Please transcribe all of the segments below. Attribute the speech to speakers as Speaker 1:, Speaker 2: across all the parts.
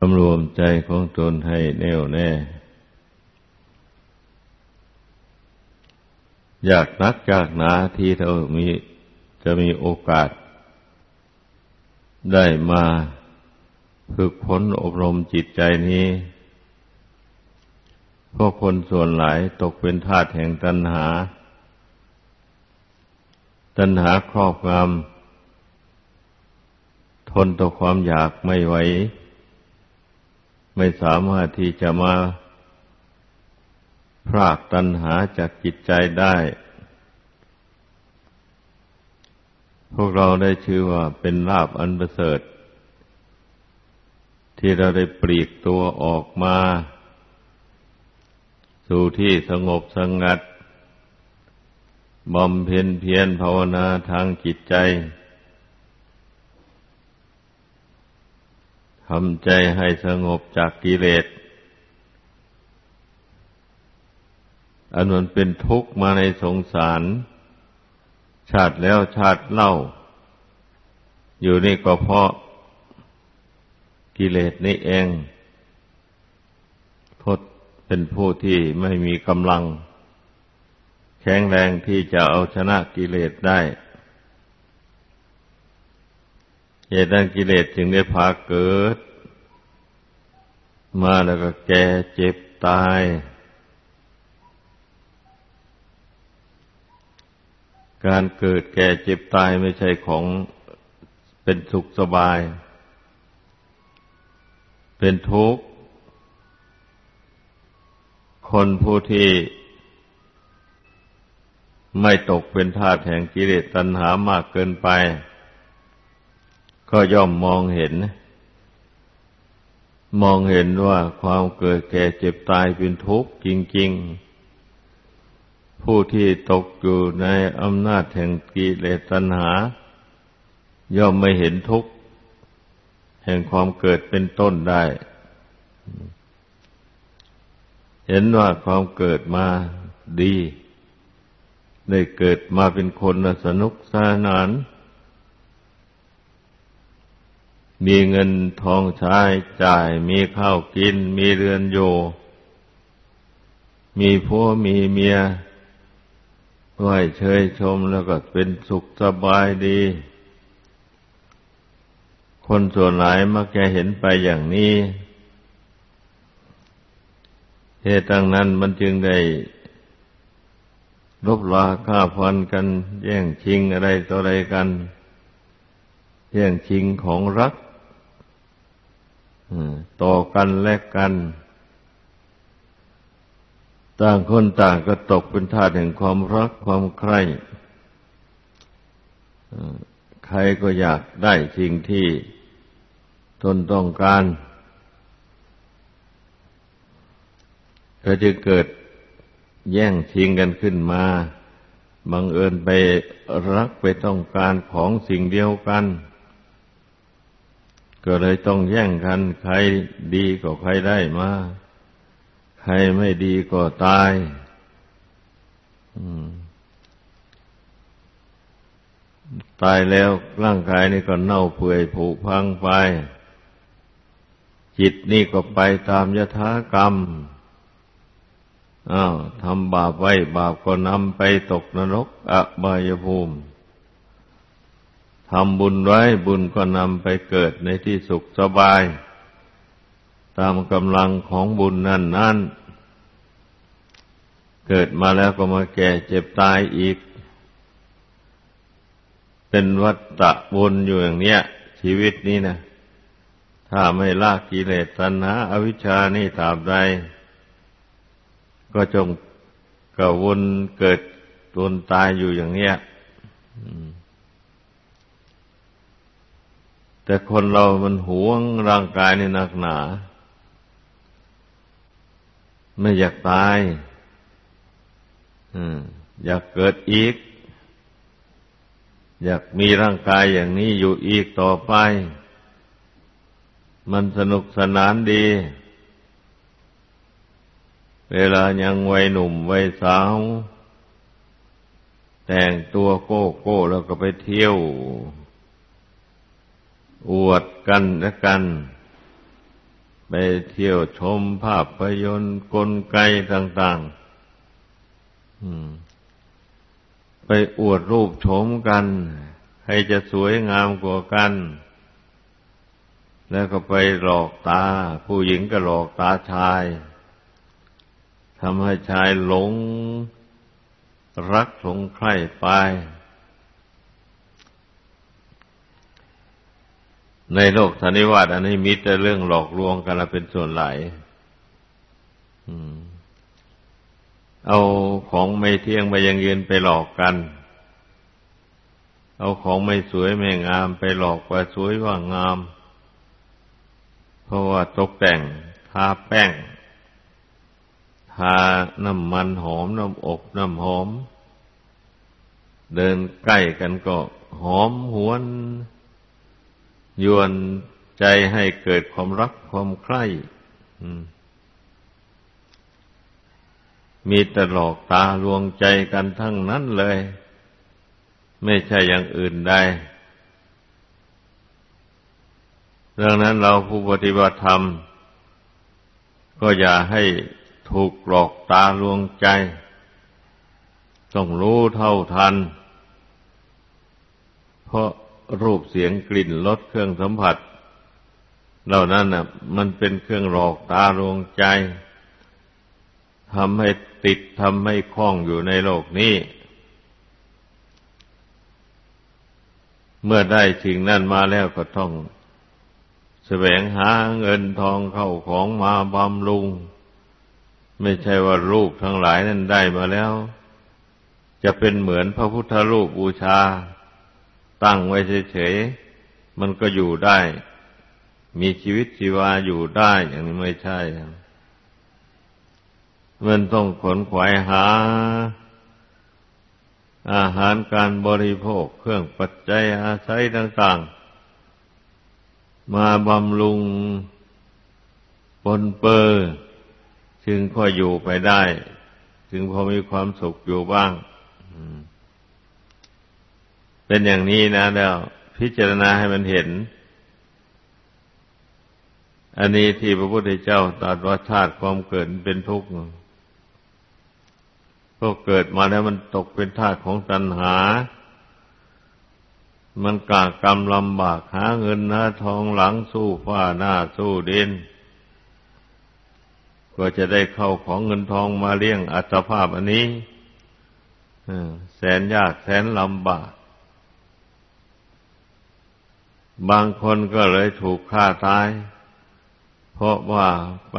Speaker 1: สำรวมใจของตนให้แน่วแน่ อยากนักอยากหนาที่เรามีจะมีโอกาส ได้มาฝึกฝนอบรมจิตใจนี้เพราะคนส่วนหลายตกเป็นทาสแห่งตัณหา ตัณหาครอบงำทนต่อความอยากไม่ไหว ไม่สามารถที่จะมาพรากตัณหาจากจิตใจได้ พวกเราได้ชื่อว่าเป็นลาบอันประเสริฐ ที่เราได้ปลีกตัวออกมา สู่ที่สงบสงัดบำเพ็ญเพียรภาวนาทางจิตใจ ทำใจให้สงบจากกิเลส อันมันเป็นทุกข์มาในสงสาร ชาติแล้วชาติเล่า อยู่นี่ก็เพราะกิเลสนี่เองทดเป็นผู้ที่ไม่มีกำลัง แข็งแรงที่จะเอาชนะกิเลสได้ เหตุนั้นกิเลสจึงได้พาเกิด มาแล้วก็แก่เจ็บตาย การเกิดแก่เจ็บตายไม่ใช่ของเป็นสุขสบาย เป็นทุกข์ คนผู้ที่ไม่ตกเป็นทาสแห่งกิเลสตัณหามากเกินไป ก็ย่อมมองเห็น มองเห็นว่าความเกิดแก่เจ็บตายเป็นทุกข์จริง ๆ ผู้ที่ตกอยู่ในอำนาจแห่งกิเลสตัณหา ย่อมไม่เห็นทุกข์แห่งความเกิดเป็นต้นได้ เห็นว่าความเกิดมาดี ได้เกิดมาเป็นคนสนุกสนาน มีเงินทองใช้จ่าย มีข้าวกิน มีเรือนโยมีผัวมีเมียไหวเชยชมแล้วก็เป็นสุขสบายดี คนส่วนหลายมักจะเห็นไปอย่างนี้เหตุดังนั้นมันจึงได้ลบลาฆ่าฟันกัน แย่งชิงอะไรต่ออะไรกัน แย่งชิงของรัก ต่อกันแลกกัน ต่างคนต่างก็ตกเป็นทาสแห่งความรักความใคร่ใครก็อยากได้สิ่งที่ตนต้องการก็จะเกิดแย่งชิงกันขึ้นมา บังเอิญไปรักไปต้องการของสิ่งเดียวกัน ก็เลยต้องแย่งกัน ใครดีก็ใครได้มา ใครไม่ดีก็ตายตายแล้วร่างกายนี่ก็เน่าเปื่อยผุพังไป จิตนี่ก็ไปตามยถากรรมอ้าวทำบาปไว้บาปก็นำไปตกนรกอบายภูมิ ทำบุญไว้บุญก็นำไปเกิดในที่สุขสบาย ตามกำลังของบุญนั่นนั่นเกิดมาแล้วก็มาแก่เจ็บตายอีก เป็นวัฏฏะวนอยู่อย่างเนี้ย ชีวิตนี้นะถ้าไม่ลากกิเลสตัณหาอวิชชานี่ตราบใดก็จงกวนเกิดตนตายอยู่อย่างเนี้ย แต่คนเรามันหวงร่างกายในนักหนา ไม่อยากตายอยากเกิดอีก อยากมีร่างกายอย่างนี้อยู่อีกต่อไป มันสนุกสนานดี เวลายังวัยหนุ่มวัยสาว แต่งตัวโก้โก้แล้วก็ไปเที่ยว อวดกันและกัน ไปเที่ยวชมภาพยนตร์กลไกต่างๆไปอวดรูปชมกันใครจะสวยงามกว่ากัน แล้วก็ไปหลอกตา ผู้หญิงก็หลอกตาชายทำให้ชายหลง รักหลงใคร่ไป ในโลกธนิวาสอันนี้มีแต่เรื่องหลอกลวงกันละเป็นส่วนใหญ่เอาของไม่เที่ยงไปยังยืนไปหลอกกัน เอาของไม่สวยไม่งามไปหลอกว่าสวยว่างาม เพราะว่าตกแต่งทาแป้งทาน้ำมันหอมน้ำอบน้ำหอม เดินใกล้กันก็หอมหวน ยวนใจให้เกิดความรักความใคร่มีแต่หลอกตาลวงใจกันทั้งนั้นเลย ไม่ใช่อย่างอื่นใดดังนั้นเราผู้ปฏิบัติธรรม ก็อย่าให้ถูกหลอกตาลวงใจ ต้องรู้เท่าทัน เพราะ รูปเสียงกลิ่นรสเครื่องสัมผัส เหล่านั้นน่ะมันเป็นเครื่องหลอกตาลวงใจทำให้ติดทำให้คล้องอยู่ในโลกนี้ เมื่อได้สิ่งนั้นมาแล้วก็ต้องแสวงหาเงินทองเข้าของมาบำรุง ไม่ใช่ว่ารูปทั้งหลายนั้นได้มาแล้ว จะเป็นเหมือนพระพุทธรูปบูชา ตั้งไว้เฉยๆ มันก็อยู่ได้ มีชีวิตชีวาอยู่ได้อย่างนี้ไม่ใช่ มันต้องขนขวายหา อาหารการบริโภคเครื่องปัจจัยอาศัยต่างๆ มาบำรุงปนเปื้อจึงค่อยอยู่ไปได้ จึงพอมีความสุขอยู่บ้าง เป็นอย่างนี้นะแล้วพิจารณาให้มันเห็น อันนี้ที่พระพุทธเจ้าตรัสว่าชาติความเกิดเป็นทุกข์ก็เกิดมาแล้วมันตกเป็นทาสของตัณหา มันกากรรมลำบากหาเงินหาทองหลังสู้ฟ้าหน้าสู้ดินก็จะได้เข้าของเงินทองมาเลี้ยงอัตภาพอันนี้แสนยากแสนลำบาก บางคนก็เลยถูกฆ่าตาย เพราะว่าไป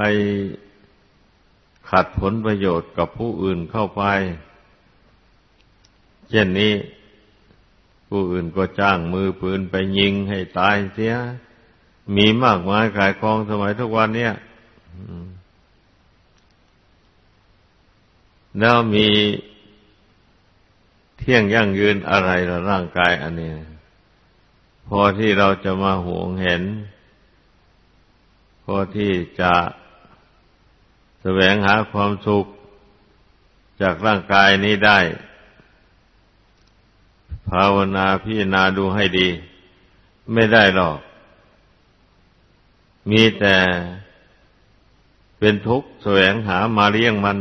Speaker 1: ขัดผลประโยชน์กับผู้อื่นเข้าไป เช่นนี้ ผู้อื่นก็จ้างมือปืนไปยิงให้ตายเสีย มีมากมายขายกองสมัยทุกวันเนี่ยแล้วมีเที่ยงยั่งยืนอะไรละร่างกายอันนี้ พอที่เราจะมาหวงเห็น พอที่จะแสวงหาความสุขจากร่างกายนี้ได้ ภาวนาพิจารณาดูให้ดี ไม่ได้หรอก มีแต่เป็นทุกข์แสวงหามาเลี้ยงมัน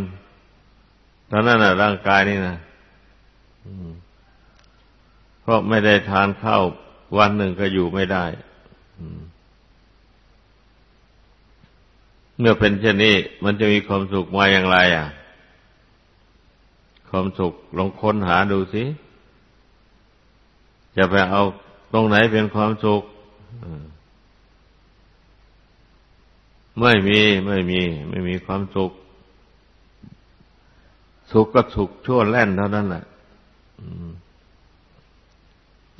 Speaker 1: ตอนนั้นนะร่างกายนี่นะเพราะไม่ได้ทานข้าว วันหนึ่งก็อยู่ไม่ได้เมื่อเป็นเช่นนี้ มันจะมีความสุขมาอย่างไร อะ ความสุขลองค้นหาดูสิ จะไปเอาตรงไหนเป็นความสุขไม่มีไม่มี ไม่มีความสุข สุขก็สุขชั่วแล่นเท่านั้นแหละ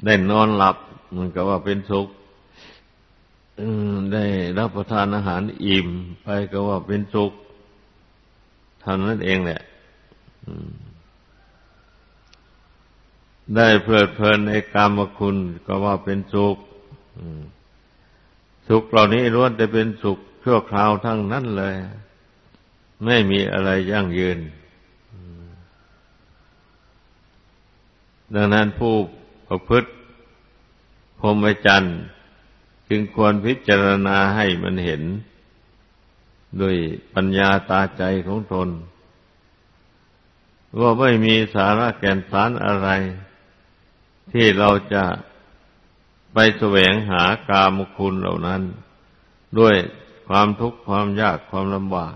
Speaker 1: ได้นอนหลับ มันก็ว่าเป็นสุขได้รับประทานอาหารอิ่ม ไปก็ว่าเป็นสุขเท่านั้นเองแหละได้เพลิดเพลินในกามคุณก็ว่าเป็นสุขสุขเหล่านี้ล้วนแต่เป็นสุขชั่วคราวทั้งนั้นเลย ไม่มีอะไรยั่งยืน ดังนั้นผู้ประพฤติ พรหมจรรย์จึงควรพิจารณาให้มันเห็น ด้วยปัญญาตาใจของตนว่าไม่มีสาระแก่นสารอะไร ที่เราจะไปแสวงหากามคุณเหล่านั้น ด้วยความทุกข์ความยากความลำบาก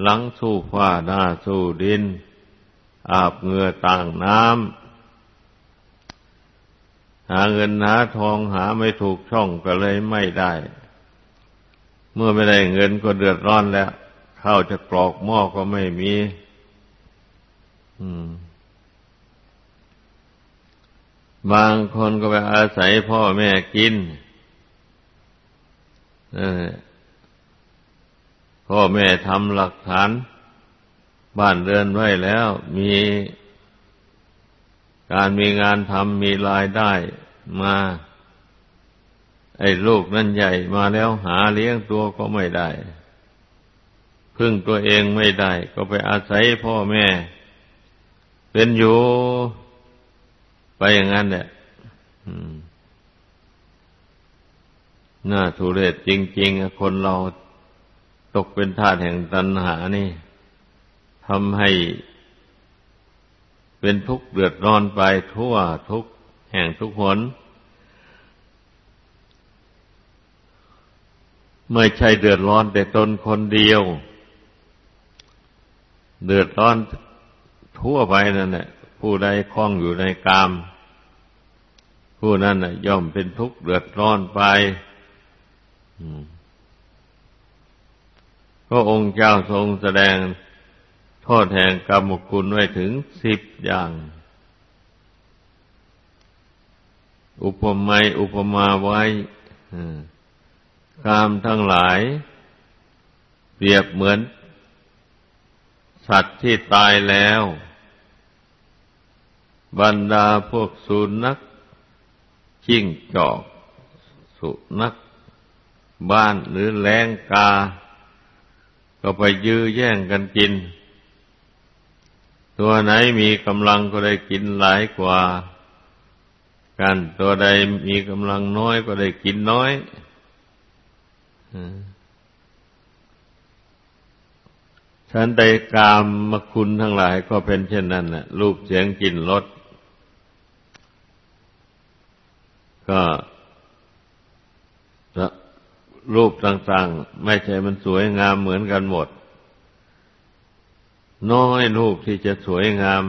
Speaker 1: หลังสู้ฟ้าหน้าสู้ดิน อาบเหงื่อต่างน้ำ หาเงินหาทองหาไม่ถูกช่องก็เลยไม่ได้ เมื่อไม่ได้เงินก็เดือดร้อนแล้วข้าวจะกรอกหม้อก็ไม่มี อืม บางคนก็ไปอาศัยพ่อแม่กินพ่อแม่ทำหลักฐาน บ้านเรือนไว้แล้วมี การมีงานทำมีรายได้มา ไอ้ลูกนั่นใหญ่มาแล้วหาเลี้ยงตัวก็ไม่ได้ พึ่งตัวเองไม่ได้ ก็ไปอาศัยพ่อแม่ เป็นอยู่ไปอย่างนั้นเนี่ยน่าทุเรศจริง ๆ คนเราตกเป็นทาสแห่งตัณหานี่ทำให้ เป็นทุกข์เดือดร้อนไปทั่วทุกแห่งทุกหนไม่ใช่เดือดร้อนแต่ตนคนเดียว เดือดร้อนทั่วไปนั่นแหละผู้ใดคล้องอยู่ในกาม ผู้นั้นย่อมเป็นทุกข์เดือดร้อนไปพระองค์เจ้าทรงแสดง โทษแห่งกรรมคุณไว้ถึงสิบอย่าง อุปมาอุปมาไว้กามทั้งหลาย เปรียบเหมือน สัตว์ที่ตายแล้ว บรรดาพวกสุนัขจิ้งจอก สุนัขบ้านหรือแรงกา ก็ไปยื้อแย่งกันกิน ตัวไหนมีกำลังก็ได้กินหลายกว่ากันตัวใดมีกำลังน้อยก็ได้กินน้อยฉันใดกามมคุณทั้งหลายก็เป็นเช่นนั้นแหละรูปเสียงกลิ่นรสก็รูปต่างๆ ไม่ใช่มันสวยงามเหมือนกันหมด น้อยรูปที่จะสวยงาม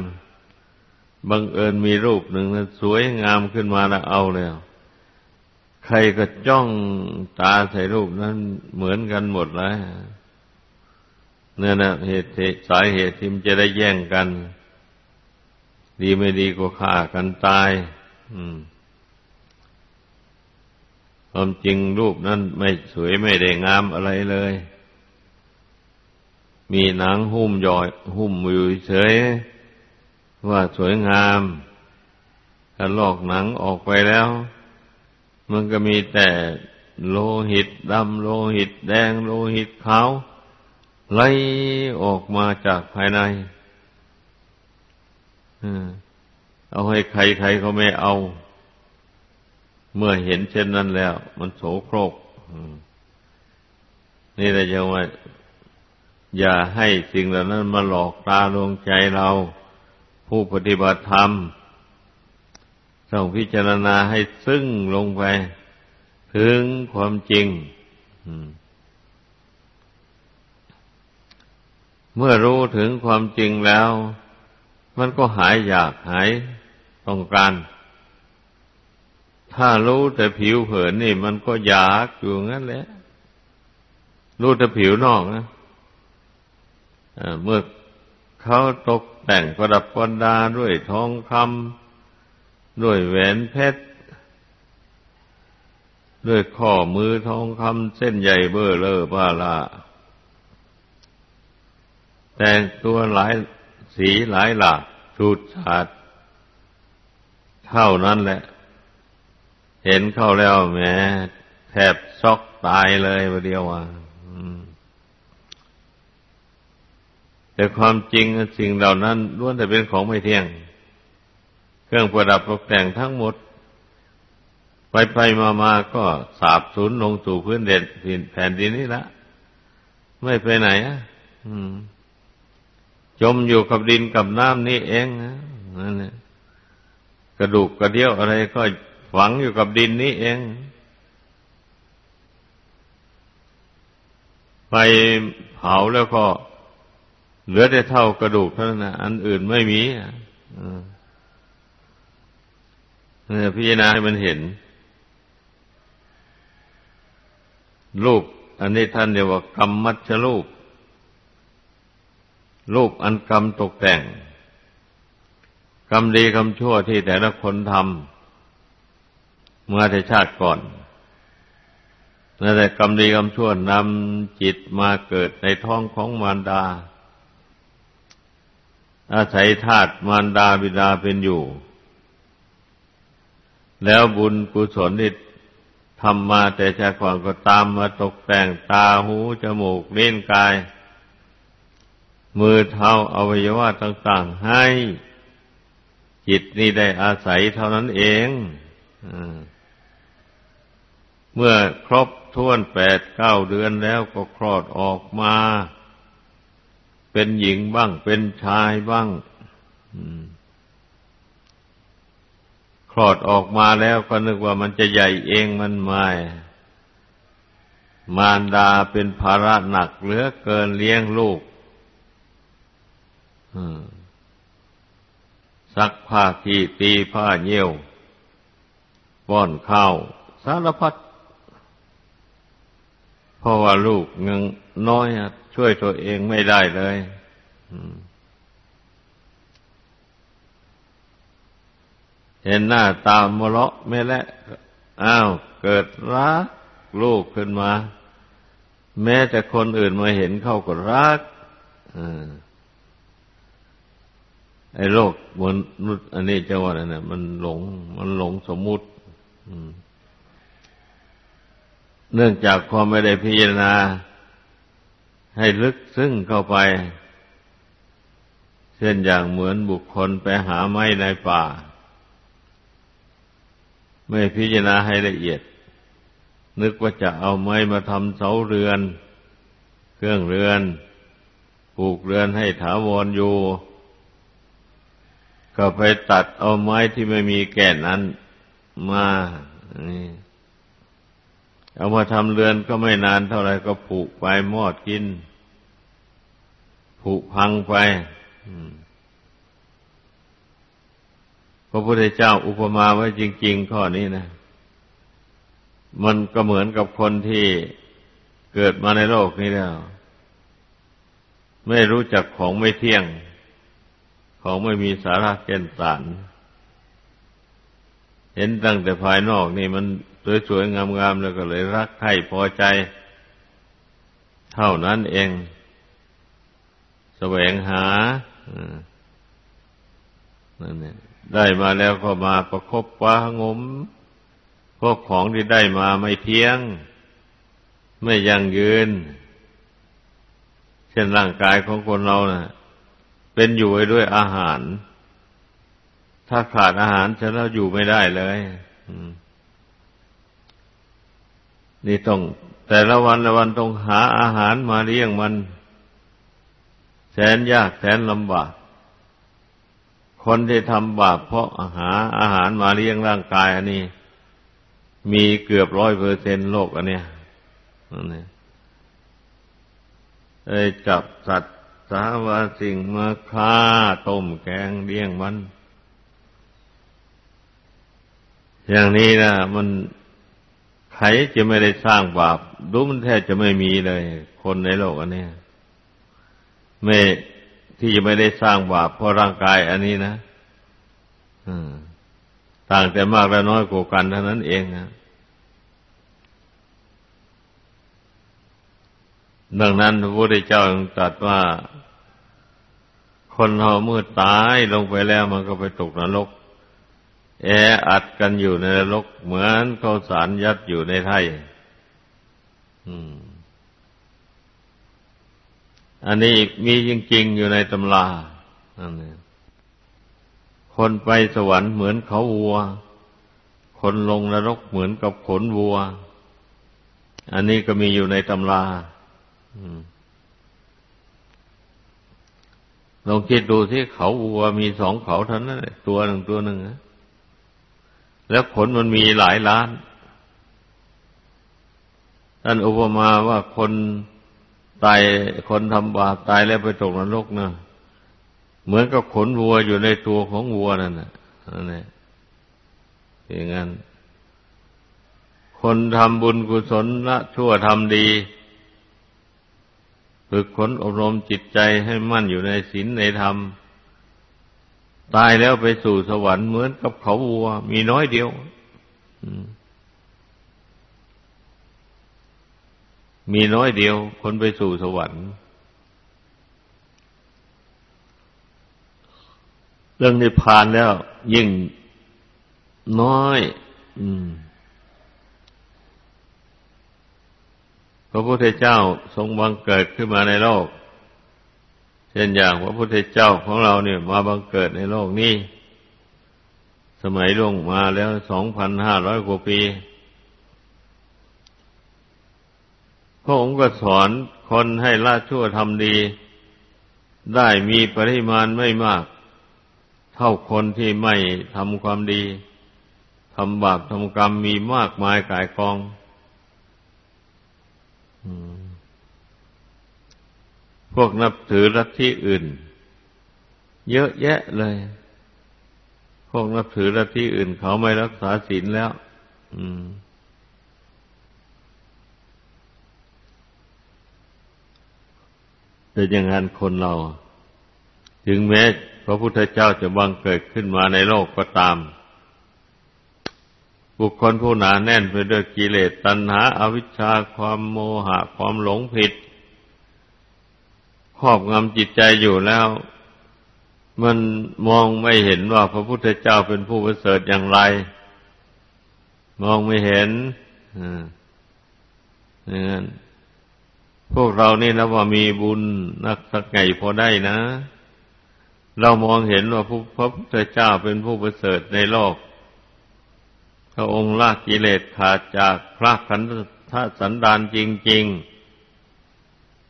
Speaker 1: บังเอิญมีรูปหนึ่งนั้นสวยงามขึ้นมาแล้วเอาแล้ว ใครก็จ้องตาใส่รูปนั้นเหมือนกันหมดแล้วเนี่ยนะเหตุสาเหตุที่มันจะได้แย่งกัน ดีไม่ดีก็ฆ่ากันตาย อืมความจริงรูปนั้นไม่สวยไม่ได้งามอะไรเลย มีหนังหุ้มยอย หุ้มอยู่เฉยว่าสวยงาม ถ้าลอกหนังออกไปแล้ว มันก็มีแต่โลหิตดำโลหิตแดงโลหิตขาวไหลออกมาจากภายในเอาให้ใครใครเขาไม่เอา เมื่อเห็นเช่นนั้นแล้ว มันโสโครกนี่เราจะว่า อย่าให้สิ่งเหล่านั้นมาหลอกตาลวงใจเรา ผู้ปฏิบัติธรรมต้องพิจารณาให้ซึ้งลงไป ถึงความจริง เมื่อรู้ถึงความจริงแล้ว มันก็หายอยากหายต้องการ ถ้ารู้แต่ผิวเผินนี่ มันก็อยากอยู่งั้นแหละ รู้แต่ผิวนอกนะ เมื่อเขาตกแต่งประดับประดาด้วยทองคำด้วยแหวนเพชร ด้วยข้อมือทองคำเส้นใหญ่เบอเลอบ้าลาแต่งตัวหลายสีหลายหลากชุดฉาดเท่านั้นแหละ เห็นเข้าแล้วแหมแทบช็อกตายเลยวันเดียวอะ แต่ความจริงสิ่งเหล่านั้นล้วนแต่เป็นของไม่เที่ยง เครื่องประดับตกแต่งทั้งหมด ไปไปมามาก็สาบสูญลงสู่พื้นเด่นแผ่นดินนี้ละ ไม่ไปไหนอะจมอยู่กับดินกับน้ำนี่เองนะนั่นกระดูกกระเดี่ยวอะไรก็ฝังอยู่กับดินนี่เองไปเผาแล้วก็ เหลือแต่เท่ากระดูกเท่านั้นอันอื่นไม่มีเนี่ยพิจารณาให้มันเห็น รูป อันนี้ท่านเรียกว่ากรรมมัชรูป รูปอันกรรมตกแต่ง กรรมดีกรรมชั่วที่แต่ละคนทำเมื่อแต่ชาติก่อนนั่นแหละกรรมดีกรรมชั่วนำจิตมาเกิดในท้องของมารดา อาศัยธาตุมารดาบิดาเป็นอยู่ แล้วบุญกุศลที่ทำมาแต่ชาติก่อนก็ตามมาตกแต่งตาหูจมูกเล่นกาย มือเท้าอวัยวะต่างๆให้ จิตนี้ได้อาศัยเท่านั้นเองเมื่อครบท้วนแปดเก้าเดือนแล้วก็คลอดออกมา เป็นหญิงบ้าง เป็นชายบ้างคลอดออกมาแล้วก็นึกว่ามันจะใหญ่เองมันไม่มารดาเป็นภาระหนักเหลือเกินเลี้ยงลูกซักผ้าขี้ตีผ้าเยี่ยวป้อนข้าวสารพัดเพราะว่าลูกยังน้อย ช่วยตัวเองไม่ได้เลยเห็นหน้าตามเลาะไม่และอ้าว เกิดรักลูกขึ้นมา แม้แต่คนอื่นมาเห็นเขาก็รักไอ้โลกมนุษย์อันนี้จะว่าอะไรเนี่ยมันหลง มันหลงสมมุติเนื่องจากความไม่ได้พิจารณา ให้ลึกซึ้งเข้าไป เช่นอย่างเหมือนบุคคลไปหาไม้ในป่า ไม่พิจารณาให้ละเอียด นึกว่าจะเอาไม้มาทำเสาเรือน เครื่องเรือน ปลูกเรือนให้ถาวรอยู่ ก็ไปตัดเอาไม้ที่ไม่มีแก่นนั้นมา เอามาทำเรือนก็ไม่นานเท่าไรก็ผุไปมอดกิน ผุพังไปพระพุทธเจ้าอุปมาไว้จริง ๆ ข้อนี้นะ มันก็เหมือนกับคนที่เกิดมาในโลกนี้แล้ว ไม่รู้จักของไม่เที่ยง ของไม่มีสาระแก่นสาร เห็นตั้งแต่ภายนอกนี่มัน สวยๆงามๆแล้วก็เลยรักใคร่พอใจ เท่านั้นเองแสวงหานั่นเนี่ยได้มาแล้วก็มาประคบประงมพวกของที่ได้มาไม่เที่ยง ไม่ยั่งยืน เช่นร่างกายของคนเรานะ่ะ เป็นอยู่ด้วยอาหาร ถ้าขาดอาหารฉันเราอยู่ไม่ได้เลย นี่ต้อง แต่ละวันละวันต้องหาอาหารมาเลี้ยงมัน แสนยากแสนลำบาก คนที่ทำบาปเพราะหาอาหารมาเลี้ยงร่างกายอันนี้ มีเกือบร้อยเปอร์เซนโลกอันเนี้ยนี่เอ้จับสัตว์สาวาสิ่งมาฆ่าต้มแกงเลี้ยงมัน อย่างนี้นะมัน ใครจะไม่ได้สร้างบาปดูมันแทบจะไม่มีเลย คนในโลกอันนี้ไม่ที่จะไม่ได้สร้างบาปเพราะร่างกายอันนี้นะต่างแต่มากและน้อยกว่ากันเท่านั้นเองนะดังนั้นพระพุทธเจ้าตรัสว่า คนเราเมื่อตายลงไปแล้วมันก็ไปตกนรก แออัดกันอยู่ในนรกเหมือนเขาสารยัดอยู่ในไทยอันนี้มีจริง ๆ อยู่ในตำราอันนี้คนไปสวรรค์เหมือนเขาวัว คนลงนรกเหมือนกับขนวัว อันนี้ก็มีอยู่ในตำราลองคิดดูที่เขาวัวมีสองเขาเท่านั้นตัวหนึ่งตัวหนึ่ง แล้วขนมันมีหลายล้าน ท่านอุปมาว่าคนตายคนทำบาปตายแล้วไปตกนรกเนะเหมือนกับขนวัวอยู่ในตัวของวัวนั่นนะนั่นแหละอย่างนั้น คนทำบุญกุศลละชั่วทำดีฝึกขนอบรมจิตใจให้มั่นอยู่ในศีลในธรรม ตายแล้วไปสู่สวรรค์เหมือนกับเขาวัว มีน้อยเดียวมีน้อยเดียว คนไปสู่สวรรค์ เรื่องนิพพานแล้ว ยิ่งน้อย อืมพระพุทธเจ้าทรงบังเกิดขึ้นมาในโลก ช่นอย่างพระพุทธเจ้าของเราเนี่ย มาบังเกิดในโลกนี้ สมัยล่วงมาแล้วสองพันห้าร้อยกว่าปีพระองค์ก็สอนคนให้ละชั่วทำดี ได้มีปริมาณไม่มาก เท่าคนที่ไม่ทำความดีทำบาปทำกรรมมีมากมายกายกอง พวกนับถือลัทธิอื่น เยอะแยะเลย พวกนับถือลัทธิอื่น เขาไม่รักษาศีลแล้ว อืมแต่อย่างนั้นคนเรา ถึงแม้พระพุทธเจ้าจะบังเกิดขึ้นมาในโลกก็ตาม บุคคลผู้หนาแน่นไปด้วยกิเลสตัณหาอาวิชชาความโมหะความหลงผิด ครอบงำจิตใจอยู่แล้ว มันมองไม่เห็นว่าพระพุทธเจ้าเป็นผู้ประเสริฐอย่างไร มองไม่เห็นอย่างนั้นพวกเรานี่นะว่ามีบุญนักสักไงพอได้นะ เรามองเห็นว่าพระพุทธเจ้าเป็นผู้ประเสริฐในโลก พระองค์ละกิเลสขาดจากพระขันธสันดานจริง ๆ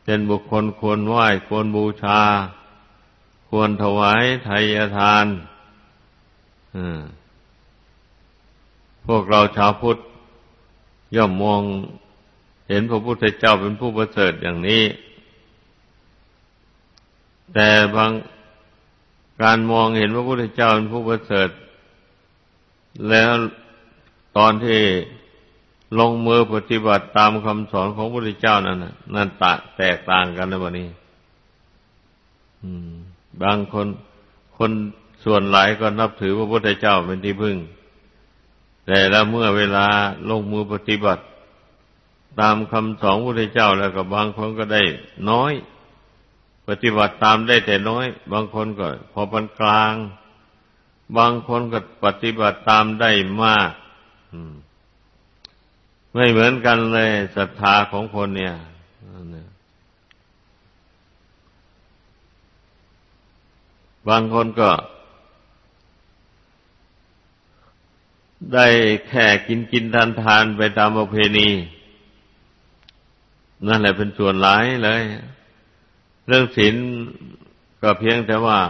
Speaker 1: เป็นบุคคลควรไหว้ควรบูชา ควรถวายไทยทานพวกเราชาวพุทธ ย่อมมองเห็นพระพุทธเจ้าเป็นผู้ประเสริฐอย่างนี้ แต่บางการมองเห็นพระพุทธเจ้าเป็นผู้ประเสริฐ แล้วตอนที่ ลงมือปฏิบัติตามคำสอนของพระพุทธเจ้านั่นนั่นตะแตกต่างกันในวันนี้บางคนคนส่วนหลายก็นับถือพระพุทธเจ้าเป็นที่พึ่ง แต่แล้วเมื่อเวลาลงมือปฏิบัติ ตามคำสอนพระพุทธเจ้าแล้วก็บางคนก็ได้น้อย ปฏิบัติตามได้แต่น้อย บางคนก็ พอปานกลาง บางคนก็ปฏิบัติตามได้มาก ไม่เหมือนกันเลยศรัทธาของคนเนี่ยบางคนก็ ได้แค่กินกินทานทานไปตามประเพณี นั่นแหละเป็นส่วนหลายเลย เรื่องศีลก็เพียงแต่ว่า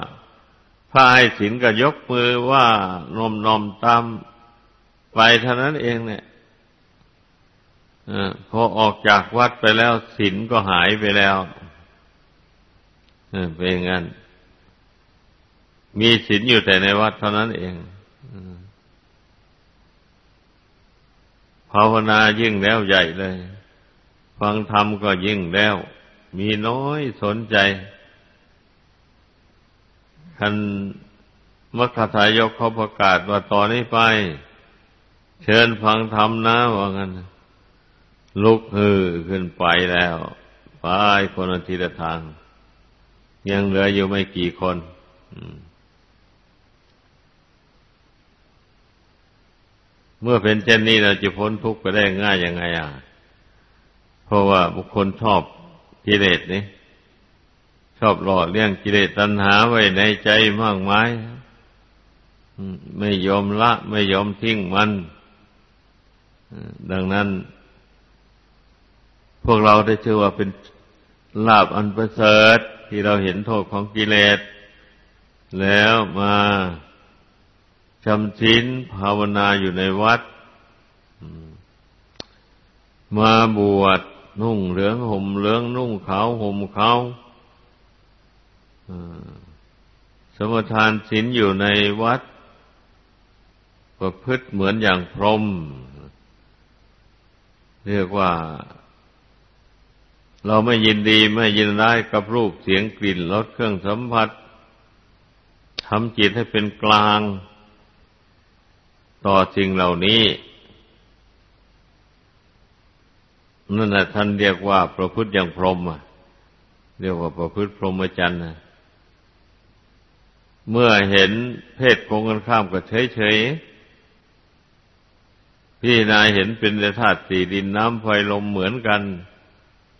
Speaker 1: พระให้ศีลก็ยกมือว่านมนมตามไปเท่านั้นเองเนี่ย พอออกจากวัดไปแล้วศีลก็หายไปแล้วเป็นงั้น มีศีลอยู่แต่ในวัดเท่านั้นเองภาวนายิ่งแล้วใหญ่เลย ฟังธรรมก็ยิ่งแล้ว มีน้อยสนใจคันมัคคทายกเขาประกาศว่าต่อนนี้ไป เชิญฟังธรรมนะว่างั้น ลุกฮือขึ้นไปแล้วไปคนละทีละทาง ยังเหลืออยู่ไม่กี่คนเมื่อเป็นเช่นนี้เราจะพ้นทุกข์ไปได้ง่ายยังไงอะ เพราะว่าบุคคลชอบกิเลสนี่ชอบหล่อเลี้ยงกิเลสตัณหาไว้ในใจมากมายไม่ยอมละ ไม่ยอมทิ้งมัน ดังนั้น พวกเราได้ชื่อว่าเป็นลาบอันประเสริฐที่เราเห็นโทษของกิเลส แล้วมาจำศีลภาวนาอยู่ในวัด มาบวชนุ่งเหลืองห่มเหลืองนุ่งขาวห่มขาวสมทานศีลอยู่ในวัด ประพฤติเหมือนอย่างพรหมเรียกว่า เราไม่ยินดีไม่ยินร้ายกับรูปเสียงกลิ่นรสเครื่องสัมผัสทำจิตให้เป็นกลาง ต่อสิ่งเหล่านี้ นั่นแหละท่านเรียกว่าประพฤติอย่างพรหมเรียกว่าประพฤติพรหมจรรย์เมื่อเห็นเพศโกงกันข้ามก็เฉยเฉยพี่นายเห็นเป็นธาตุสี่ดินน้ำไฟลมเหมือนกัน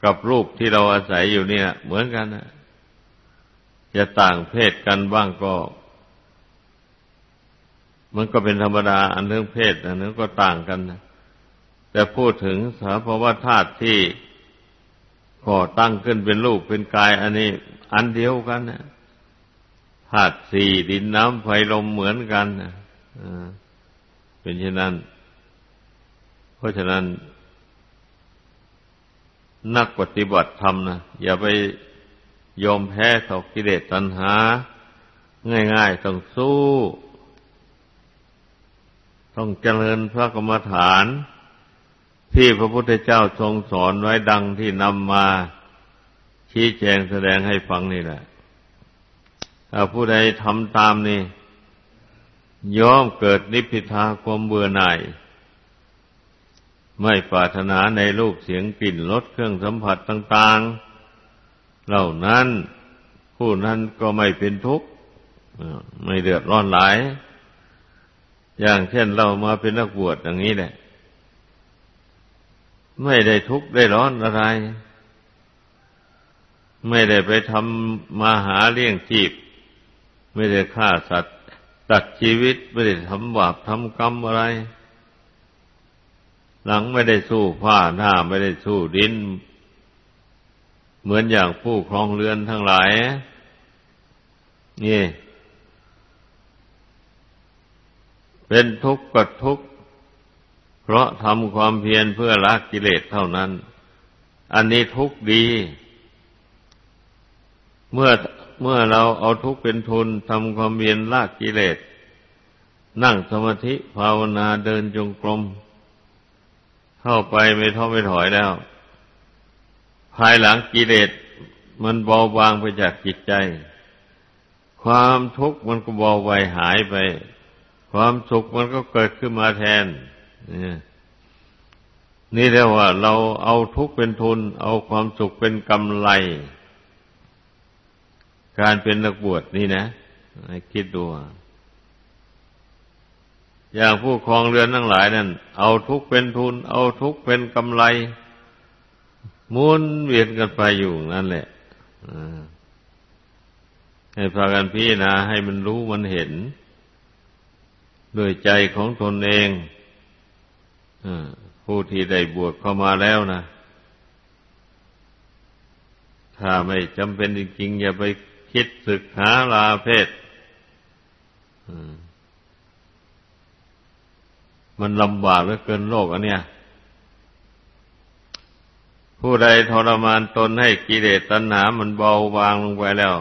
Speaker 1: กับรูปที่เราอาศัยอยู่เนี่ย เหมือนกันนะจะต่างเพศกันบ้างก็ มันก็เป็นธรรมดาอันเรื่องเพศอันนั้นก็ต่างกันนะแต่พูดถึงสาภาวะธาตุที่ก่อตั้งขึ้นเป็นรูปเป็นกาย อันนี้ อันเดียวกันนะธาตุสี่ดินน้ำไฟลมเหมือนกันนะเป็นเช่นนั้น เพราะฉะนั้น นักปฏิบัติธรรมนะอย่าไปยอมแพ้ต่อกิเลสตัณหา ง่ายๆต้องสู้ ต้องเจริญพระกรรมฐาน ที่พระพุทธเจ้าทรงสอนไว้ดังที่นำมาชี้แจงแสดงให้ฟังนี่แหละถ้าผู้ใดทำตามนี่ย่อมเกิดนิพพิทาความเบื่อหน่าย ไม่ปรารถนาในรูปเสียงกลิ่นรสเครื่องสัมผัสต่าง ๆ เหล่านั้นผู้นั้นก็ไม่เป็นทุกข์ไม่เดือดร้อนหลาย อย่างเช่นเรามาเป็นนักบวชอย่างนี้แหละ ไม่ได้ทุกข์ได้ร้อนอะไร ไม่ได้ไปทำมาหาเลี้ยงจีบ ไม่ได้ฆ่าสัตว์ ตัดชีวิตไม่ได้ทำบาปทำกรรมอะไร หลังไม่ได้สู้ผ้าหน้าไม่ได้สู้ดิน เหมือนอย่างผู้ครองเรือนทั้งหลาย นี่ เป็นทุกข์ก็ทุกข์ เพราะทำความเพียรเพื่อละกิเลสเท่านั้น อันนี้ทุกข์ดี เมื่อเมื่อเราเอาทุกข์เป็นทุนทำความเพียรละกิเลส นั่งสมาธิภาวนาเดินจงกรมเข้าไปไม่ท้อไม่ถอยแล้ว ภายหลังกิเลสมันเบาบางไปจากจิตใจ ความทุกข์มันก็เบาไปหายไป ความสุขมันก็เกิดขึ้นมาแทนนี่เรียกว่า เราเอาทุกข์เป็นทุน เอาความสุขเป็นกำไร การเป็นนักบวชนี่นะคิดดู อย่างผู้ครองเรือนทั้งหลายนั่น เอาทุกเป็นทุน เอาทุกเป็นกำไรมุนเวียนกันไปอยู่นั่นแหละให้พากันพิจารณาให้มันรู้มันเห็นด้วยใจของตนเองผู้ที่ได้บวชเข้ามาแล้วนะ ถ้าไม่จำเป็นจริงๆ อย่าไปคิดศึกหาลาเพศ มันลำบากเหลือเกินโลกอันเนี้ยผู้ใดทรมานตนให้กิเลสตัณหา มันเบาบางลงไปแล้ว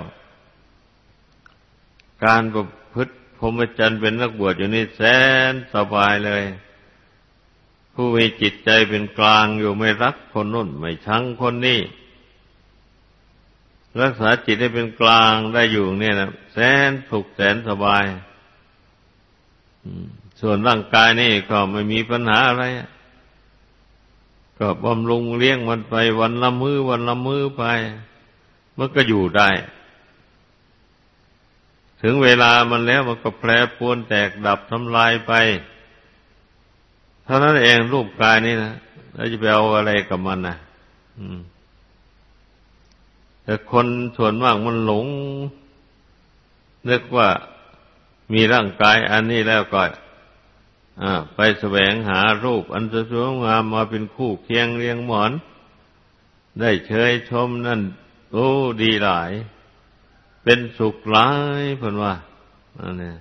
Speaker 1: การประพฤติพรหมจรรย์เป็นนักบวชอยู่นี่แสนสบายเลย ผู้มีจิตใจเป็นกลางอยู่ไม่รักคนนุ่น ไม่ชังคนนี้ รักษาจิตให้เป็นกลางได้อยู่เนี่ยนะแสนสุขแสนสบาย ส่วนร่างกายนี่ก็ไม่มีปัญหาอะไร ก็บำรุงเลี้ยงมันไปวันละมือ้อวันละมื้อไป มันก็อยู่ได้ ถึงเวลามันแล้วมันก็แปรปวนแตกดับทำลายไป เท่านั้นเองรูปกายนี่นะแล้วจะไปเอาอะไรกับมันนะแต่คนส่วนมากมันหลงนึกว่ามีร่างกายอันนี้แล้วก็ ไปแสวงหารูปอันสวยงามมาเป็นคู่เคียงเรียงหมอน ได้เชยชมนั่น โอ้ดีหลาย เป็นสุขหลายเพนว่าอันนี้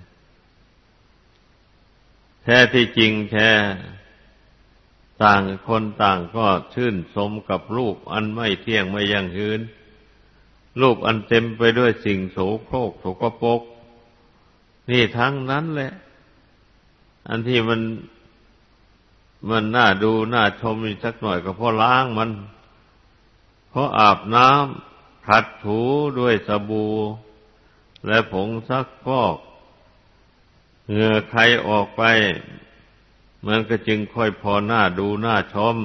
Speaker 1: แท้ที่จริงแท้ต่างคนต่างก็ชื่นสมกับรูปอันไม่เที่ยงไม่ยั่งยืน รูปอันเต็มไปด้วยสิ่งโสโครกโสกปก นี่ทั้งนั้นแหละ อันที่มันมันน่าดูน่าชมอีกสักหน่อยก็เพราะล้างมัน เพราะอาบน้ำขัดถูด้วยสบู่และผงซักฟอกเหงื่อใครออกไป มันก็จึงค่อยพอหน้าดูหน้าชม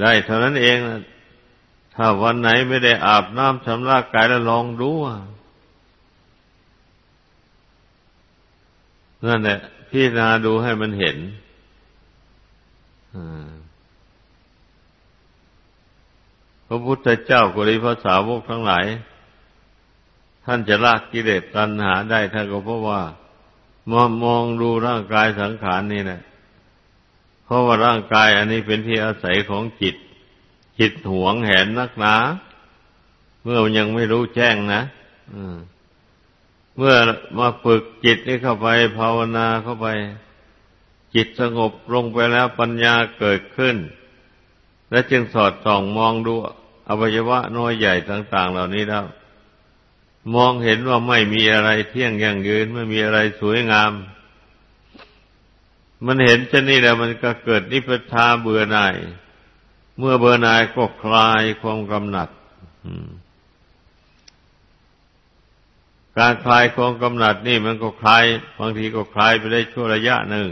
Speaker 1: ได้เท่านั้นเอง ถ้าวันไหนไม่ได้อาบน้ำชำระกายแล้วลองดูนั่นแหละ พี่นาดูให้มันเห็นพระพุทธเจ้ากุริภาษาวกทั้งหลาย ท่านจะลากกิเลสตัณหาได้ท่านก็เพราะว่ามองมองดูร่างกายสังขารนี่แหละเพราะว่าร่างกายอันนี้เป็นที่อาศัยของจิต จิตหวงแหนนักหนา เมื่อมันยังไม่รู้แจ้งนะ เมื่อมาฝึกจิตนี้เข้าไป ภาวนาเข้าไป จิตสงบลงไปแล้วปัญญาเกิดขึ้น และจึงสอดส่องมองดูอวัยวะน้อยใหญ่ต่าง ๆ เหล่านี้แล้วมองเห็นว่าไม่มีอะไรเที่ยงยั่งยืนไม่มีอะไรสวยงาม มันเห็นเช่นนี้แล้วมันก็เกิดนิพพทาเบื่อหน่าย เมื่อเบื่อหน่ายก็คลายความกำหนัด การคลายความกำหนัดนี่มันก็คลาย บางทีก็คลายไปได้ชั่วระยะหนึ่ง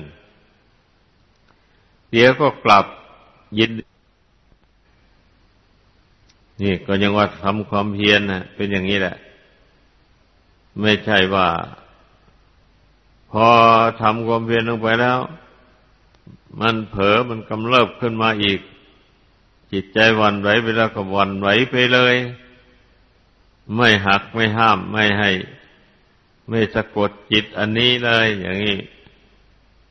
Speaker 1: เดี๋ยวก็กลับยิน นี่ก็ยังว่าทำความเพียรนะเป็นอย่างนี้แหละ ไม่ใช่ว่า พอทำความเพียรลงไปแล้ว มันเผลอมันกำเริบขึ้นมาอีก จิตใจวันไหวไปแล้วก็วันไหวไปเลย ไม่หักไม่ห้ามไม่ให้ ไม่สะกดจิตอันนี้เลย อย่างนี้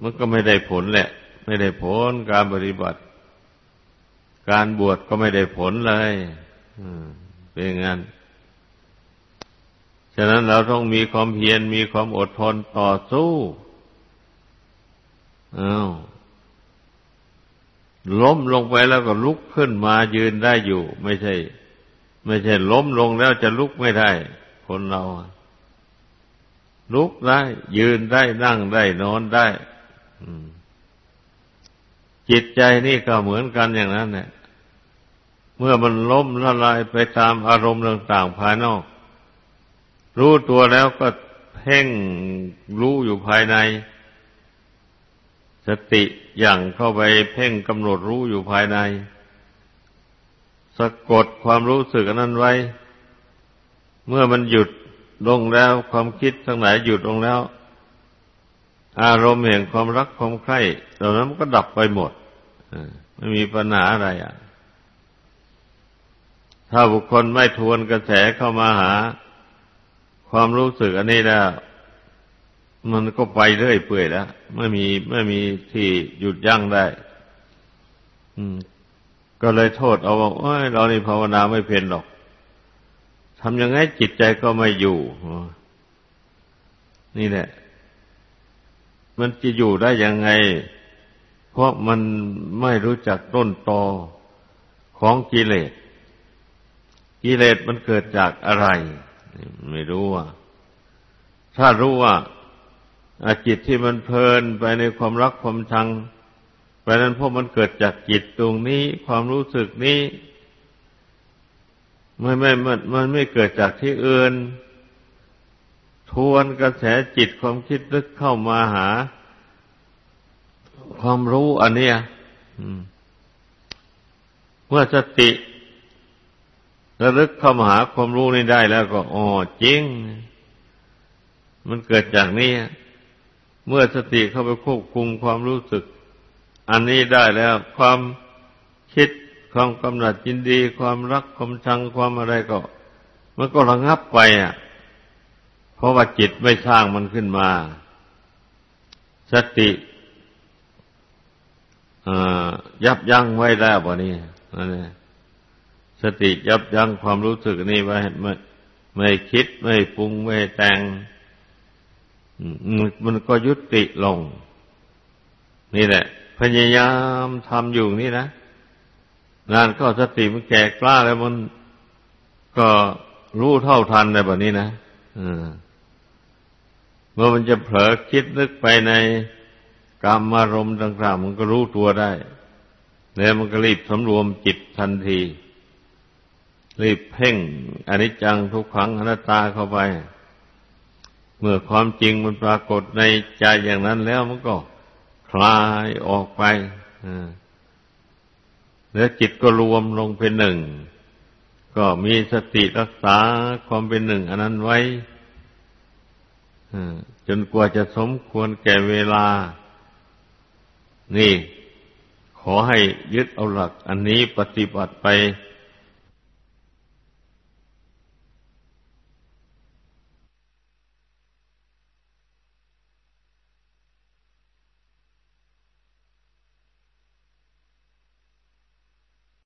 Speaker 1: มันก็ไม่ได้ผลแหละ ไม่ได้ผลการปฏิบัติ การบวชก็ไม่ได้ผลเลยเป็นงั้นฉะนั้นเราต้องมีความเพียรมีความอดทนต่อสู้อา้าวล้มลงไปแล้วก็ลุกขึ้นมายืนได้อยู่ ไม่ใช่ ไม่ใช่ล้มลงแล้วจะลุกไม่ได้ คนเรา ลุกได้ ยืนได้นั่งได้นอนได้จิตใจนี่ก็เหมือนกันอย่างนั้นเนี่ยเมื่อมันล้มละลายไปตามอารมณ์ต่างๆภายนอก รู้ตัวแล้วก็เพ่งรู้อยู่ภายใน สติอย่างเข้าไปเพ่งกำหนดรู้อยู่ภายใน สะกดความรู้สึกนั้นไว้ เมื่อมันหยุดลงแล้วความคิดทั้งหลายหยุดลงแล้ว อารมณ์แห่งความรักความใคร่เหล่านั้นมันก็ดับไปหมดไม่มีปัญหาอะไรอะ ถ้าบุคคลไม่ทวนกระแสเข้ามาหา ความรู้สึกอันนี้แล้ว มันก็ไปเรื่อยเปื่อยแล้วไม่มีไม่มีที่หยุดยั้งได้ ก็เลยโทษเอาว่าโอ้ยเรานี่ภาวนาไม่เพียนหรอกทำยังไงจิตใจก็ไม่อยู่ นี่แหละ มันจะอยู่ได้ยังไง เพราะมันไม่รู้จักต้นตอของกิเลส กิเลสมันเกิดจากอะไร ไม่รู้ว่า ถ้ารู้ว่าอาจิตที่มันเพลินไปในความรักความชัง ไปนั้นเพราะมันเกิดจากจิตตรงนี้ ความรู้สึกนี้ไม่ไม่มันมันไม่เกิดจากที่อื่น ทวนกระแสจิตความคิดนึกเข้ามาหา ความรู้อันเนี้ยเมื่อสติระลึกเข้ามาหาความรู้นี้ได้แล้วก็อ๋อจริง มันเกิดจากนี้ เมื่อสติเข้าไปควบคุมความรู้สึก อันนี้ได้แล้วความคิดความกำหนัดยินดี ความรักความชังความอะไรก็ มันก็ระงับไปอะ เพราะว่าจิตไม่สร้างมันขึ้นมา สติยับยั้งไว้แล้ววะนี่นั่นเองสติยับยั้งความรู้สึกนี่ไว้ไม่ไม่คิดไม่ปรุงไม่แต่งมันก็ยุติลง นี่แหละ พยายามทำอยู่นี่นะนานก็สติมันแก่กล้าแล้วมันก็รู้เท่าทันในแบบนี้นะเมื่อมันจะเผลอคิดนึกไปในกรรมารมณ์ต่างๆมันก็รู้ตัวได้ แล้วมันก็รีบสำรวมจิตทันที รีบเพ่งอนิจจังทุกขังอนัตตาเข้าไป เมื่อความจริงมันปรากฏในใจอย่างนั้นแล้วมันก็ ลายออกไปแล้วจิตก็รวมลงเป็นหนึ่ง ก็มีสติรักษาความเป็นหนึ่งอันนั้นไว้จนกว่าจะสมควรแก่เวลา นี่ ขอให้ยึดเอาหลักอันนี้ปฏิบัติไป